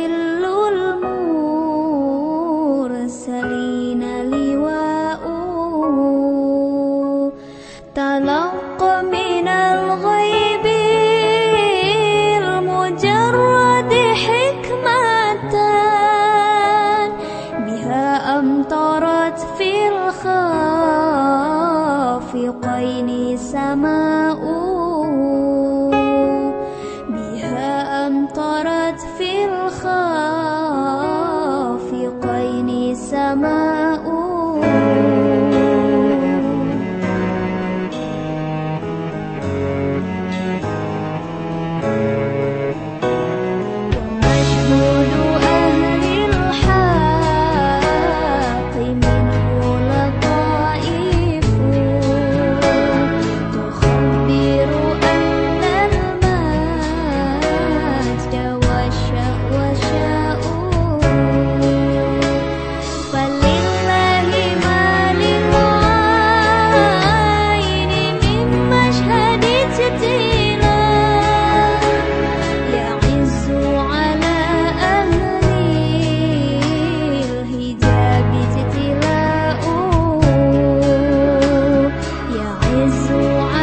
ويذل المرسلين تلقى من الغيب المجرد حكمة. بها أمطرت في الخافقين أمطرت في الخافقين سماء I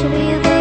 should be